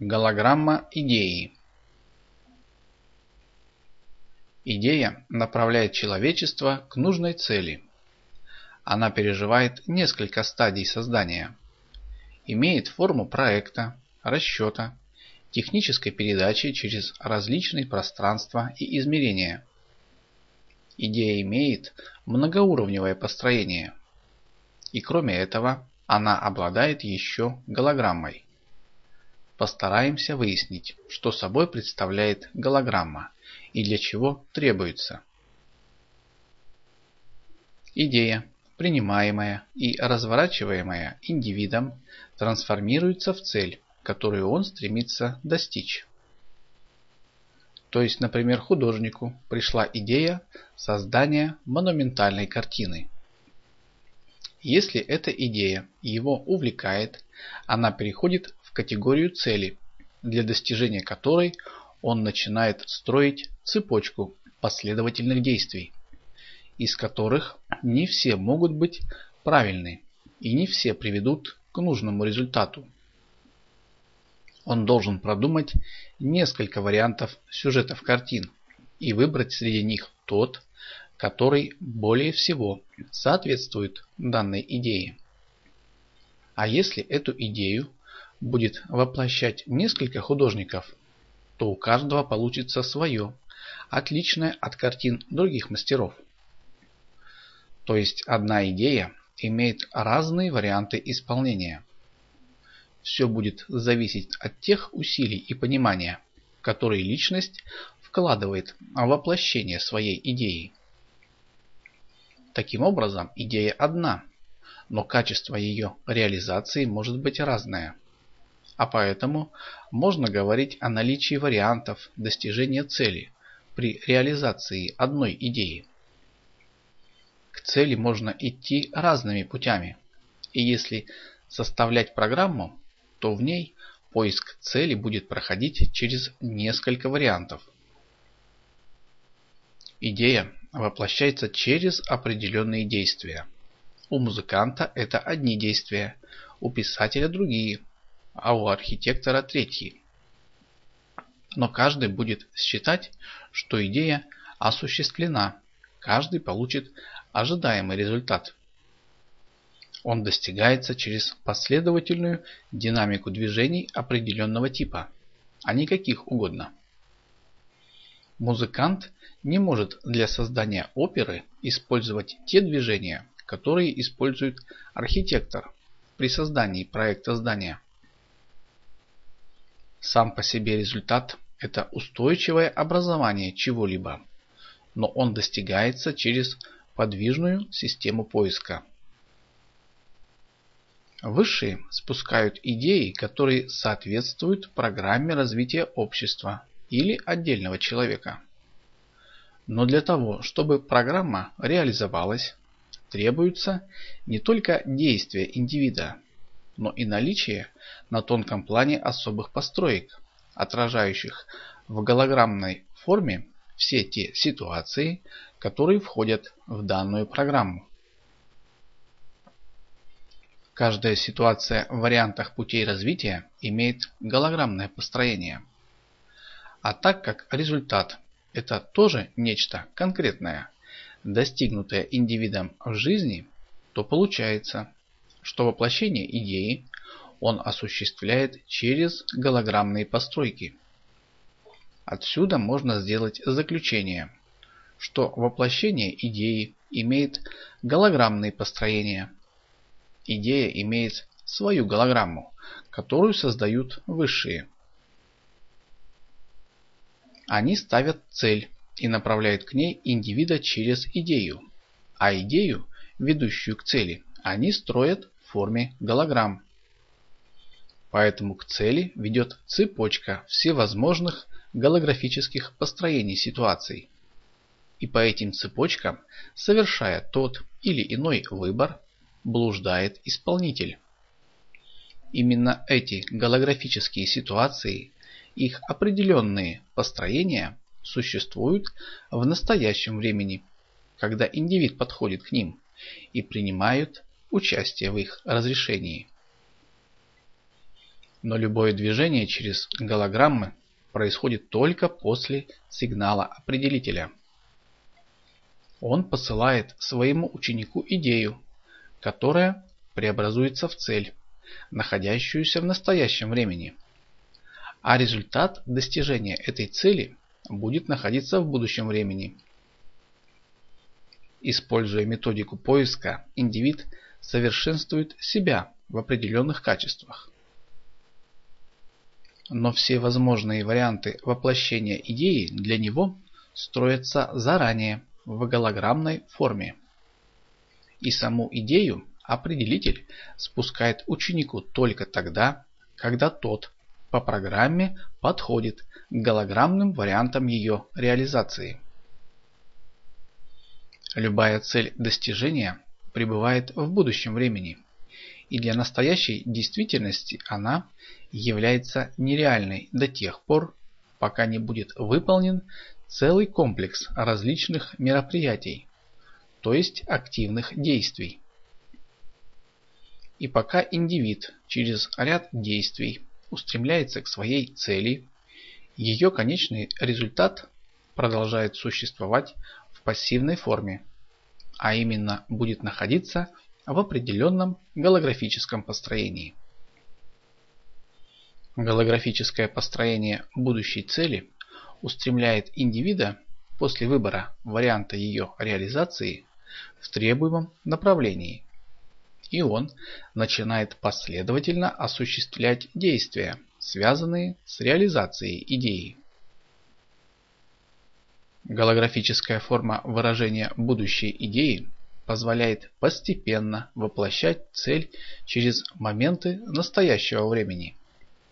Голограмма идеи Идея направляет человечество к нужной цели. Она переживает несколько стадий создания. Имеет форму проекта, расчета, технической передачи через различные пространства и измерения. Идея имеет многоуровневое построение. И кроме этого, она обладает еще голограммой. Постараемся выяснить, что собой представляет голограмма и для чего требуется. Идея, принимаемая и разворачиваемая индивидом, трансформируется в цель, которую он стремится достичь. То есть, например, художнику пришла идея создания монументальной картины. Если эта идея его увлекает, она переходит категорию цели, для достижения которой он начинает строить цепочку последовательных действий, из которых не все могут быть правильны и не все приведут к нужному результату. Он должен продумать несколько вариантов сюжетов картин и выбрать среди них тот, который более всего соответствует данной идее. А если эту идею будет воплощать несколько художников, то у каждого получится свое, отличное от картин других мастеров. То есть одна идея имеет разные варианты исполнения. Все будет зависеть от тех усилий и понимания, которые личность вкладывает в воплощение своей идеи. Таким образом, идея одна, но качество ее реализации может быть разное а поэтому можно говорить о наличии вариантов достижения цели при реализации одной идеи. К цели можно идти разными путями, и если составлять программу, то в ней поиск цели будет проходить через несколько вариантов. Идея воплощается через определенные действия. У музыканта это одни действия, у писателя другие – а у архитектора третий. Но каждый будет считать, что идея осуществлена, каждый получит ожидаемый результат. Он достигается через последовательную динамику движений определенного типа, а не каких угодно. Музыкант не может для создания оперы использовать те движения, которые использует архитектор при создании проекта здания. Сам по себе результат – это устойчивое образование чего-либо, но он достигается через подвижную систему поиска. Высшие спускают идеи, которые соответствуют программе развития общества или отдельного человека. Но для того, чтобы программа реализовалась, требуется не только действие индивида, но и наличие на тонком плане особых построек, отражающих в голограммной форме все те ситуации, которые входят в данную программу. Каждая ситуация в вариантах путей развития имеет голограммное построение. А так как результат – это тоже нечто конкретное, достигнутое индивидом в жизни, то получается, что воплощение идеи он осуществляет через голограммные постройки. Отсюда можно сделать заключение, что воплощение идеи имеет голограммные построения. Идея имеет свою голограмму, которую создают высшие. Они ставят цель и направляют к ней индивида через идею, а идею, ведущую к цели, они строят форме голограмм. Поэтому к цели ведет цепочка всевозможных голографических построений ситуаций. И по этим цепочкам, совершая тот или иной выбор, блуждает исполнитель. Именно эти голографические ситуации, их определенные построения существуют в настоящем времени, когда индивид подходит к ним и принимают участие в их разрешении. Но любое движение через голограммы происходит только после сигнала определителя. Он посылает своему ученику идею, которая преобразуется в цель, находящуюся в настоящем времени. А результат достижения этой цели будет находиться в будущем времени. Используя методику поиска, индивид совершенствует себя в определенных качествах. Но все возможные варианты воплощения идеи для него строятся заранее в голограммной форме. И саму идею определитель спускает ученику только тогда, когда тот по программе подходит к голограммным вариантам ее реализации. Любая цель достижения пребывает в будущем времени, и для настоящей действительности она является нереальной до тех пор, пока не будет выполнен целый комплекс различных мероприятий, то есть активных действий. И пока индивид через ряд действий устремляется к своей цели, ее конечный результат продолжает существовать в пассивной форме, а именно будет находиться в определенном голографическом построении. Голографическое построение будущей цели устремляет индивида после выбора варианта ее реализации в требуемом направлении. И он начинает последовательно осуществлять действия, связанные с реализацией идеи. Голографическая форма выражения будущей идеи позволяет постепенно воплощать цель через моменты настоящего времени –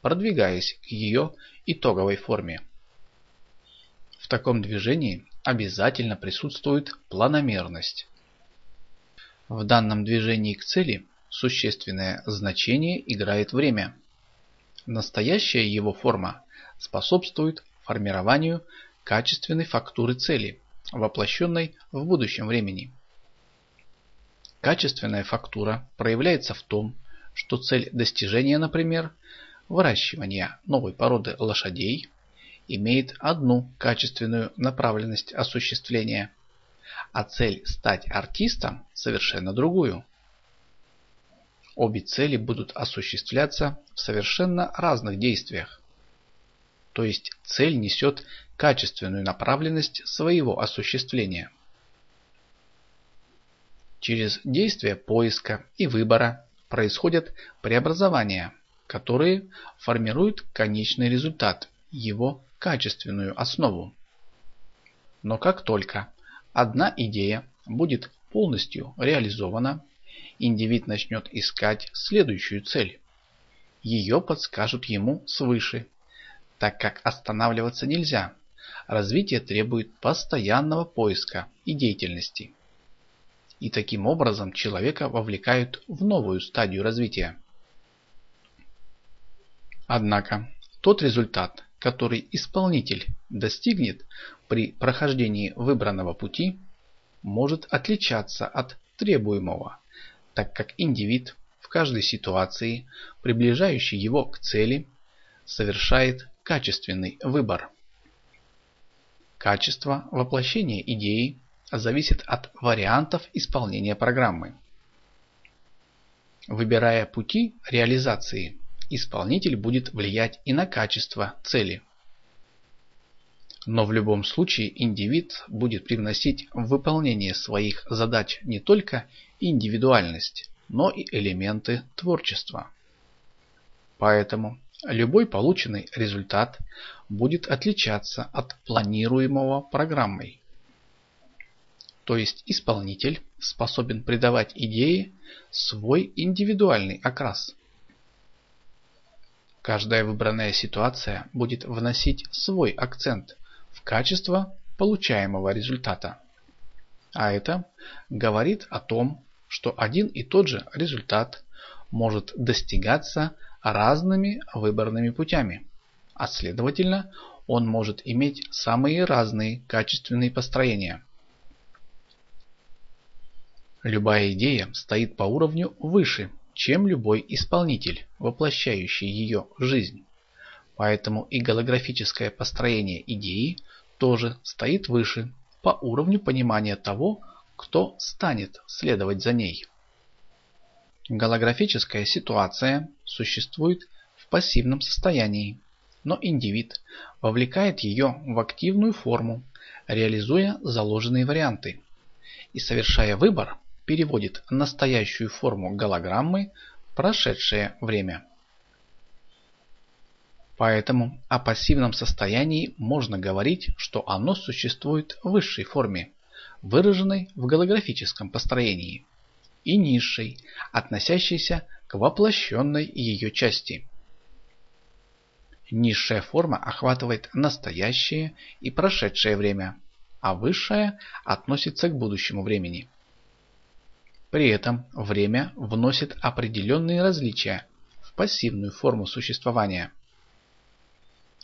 продвигаясь к ее итоговой форме. В таком движении обязательно присутствует планомерность. В данном движении к цели существенное значение играет время. Настоящая его форма способствует формированию качественной фактуры цели, воплощенной в будущем времени. Качественная фактура проявляется в том, что цель достижения, например, выращивания новой породы лошадей имеет одну качественную направленность осуществления, а цель стать артистом совершенно другую. Обе цели будут осуществляться в совершенно разных действиях. То есть цель несет качественную направленность своего осуществления. Через действия поиска и выбора происходят преобразования – которые формируют конечный результат, его качественную основу. Но как только одна идея будет полностью реализована, индивид начнет искать следующую цель. Ее подскажут ему свыше, так как останавливаться нельзя. Развитие требует постоянного поиска и деятельности. И таким образом человека вовлекают в новую стадию развития. Однако тот результат, который исполнитель достигнет при прохождении выбранного пути, может отличаться от требуемого, так как индивид в каждой ситуации, приближающей его к цели, совершает качественный выбор. Качество воплощения идеи зависит от вариантов исполнения программы. Выбирая пути реализации, исполнитель будет влиять и на качество цели. Но в любом случае индивид будет привносить в выполнение своих задач не только индивидуальность, но и элементы творчества. Поэтому любой полученный результат будет отличаться от планируемого программой. То есть исполнитель способен придавать идее свой индивидуальный окрас. Каждая выбранная ситуация будет вносить свой акцент в качество получаемого результата. А это говорит о том, что один и тот же результат может достигаться разными выборными путями, а следовательно он может иметь самые разные качественные построения. Любая идея стоит по уровню выше чем любой исполнитель, воплощающий ее жизнь. Поэтому и голографическое построение идеи тоже стоит выше по уровню понимания того, кто станет следовать за ней. Голографическая ситуация существует в пассивном состоянии, но индивид вовлекает ее в активную форму, реализуя заложенные варианты, и совершая выбор, переводит настоящую форму голограммы в прошедшее время. Поэтому о пассивном состоянии можно говорить, что оно существует в высшей форме, выраженной в голографическом построении, и низшей, относящейся к воплощенной ее части. Низшая форма охватывает настоящее и прошедшее время, а высшая относится к будущему времени. При этом время вносит определенные различия в пассивную форму существования –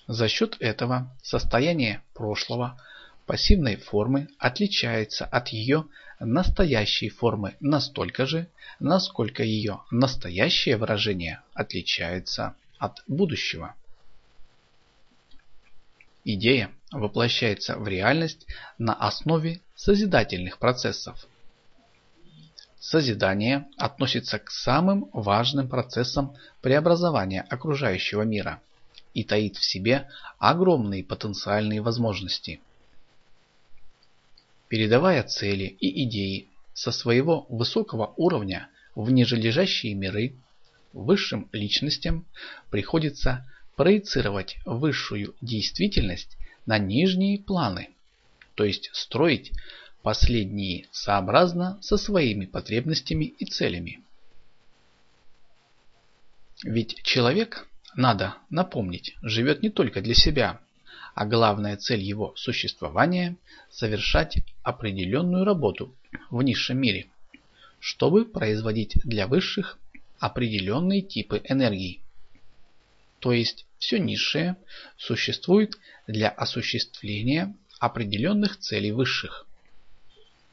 за счет этого состояние прошлого пассивной формы отличается от ее настоящей формы настолько же, насколько ее настоящее выражение отличается от будущего. Идея воплощается в реальность на основе созидательных процессов. Созидание относится к самым важным процессам преобразования окружающего мира – и таит в себе огромные потенциальные возможности. Передавая цели и идеи со своего высокого уровня в нижележащие миры, высшим личностям приходится проецировать высшую действительность на нижние планы, то есть строить последние сообразно со своими потребностями и целями. Ведь человек надо напомнить, живет не только для себя, а главная цель его существования – совершать определенную работу в низшем мире, чтобы производить для высших определенные типы энергии. То есть все низшее существует для осуществления определенных целей высших.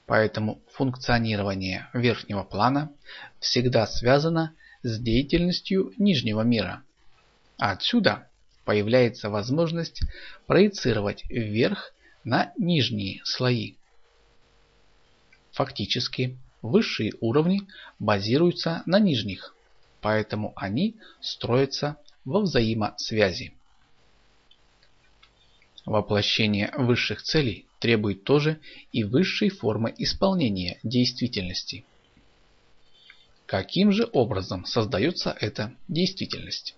Поэтому функционирование верхнего плана всегда связано с деятельностью нижнего мира – отсюда появляется возможность проецировать вверх на нижние слои. Фактически, высшие уровни базируются на нижних, поэтому они строятся во взаимосвязи. Воплощение высших целей требует тоже и высшей формы исполнения действительности. Каким же образом создается эта действительность?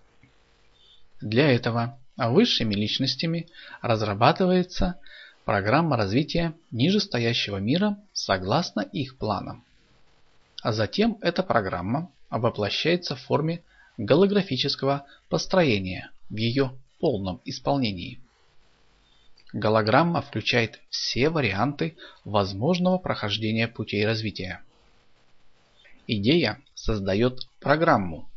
Для этого высшими личностями разрабатывается программа развития нижестоящего мира согласно их планам. А затем эта программа воплощается в форме голографического построения в ее полном исполнении. Голограмма включает все варианты возможного прохождения путей развития. Идея создает программу.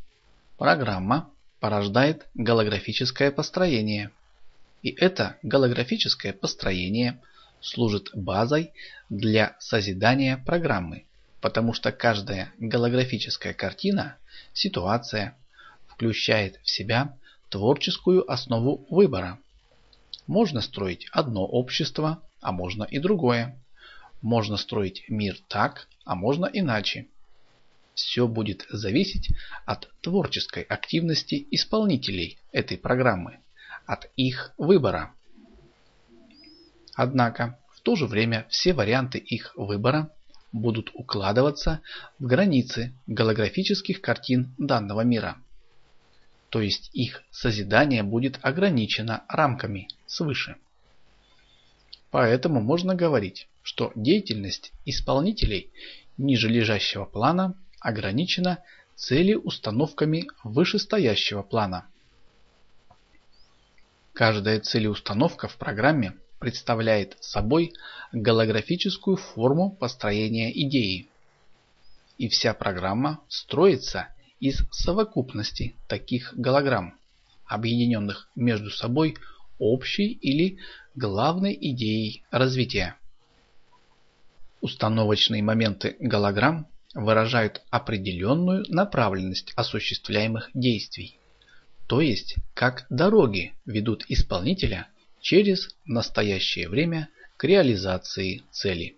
Программа порождает голографическое построение. И это голографическое построение служит базой для созидания программы, потому что каждая голографическая картина, ситуация, включает в себя творческую основу выбора. Можно строить одно общество, а можно и другое. Можно строить мир так, а можно иначе. Все будет зависеть от творческой активности исполнителей этой программы, от их выбора. Однако, в то же время все варианты их выбора будут укладываться в границы голографических картин данного мира. То есть их созидание будет ограничено рамками свыше. Поэтому можно говорить, что деятельность исполнителей ниже лежащего плана ограничена целеустановками вышестоящего плана. Каждая целеустановка в программе представляет собой голографическую форму построения идеи. И вся программа строится из совокупности таких голограмм, объединенных между собой общей или главной идеей развития. Установочные моменты голограмм выражают определенную направленность осуществляемых действий, то есть как дороги ведут исполнителя через настоящее время к реализации цели.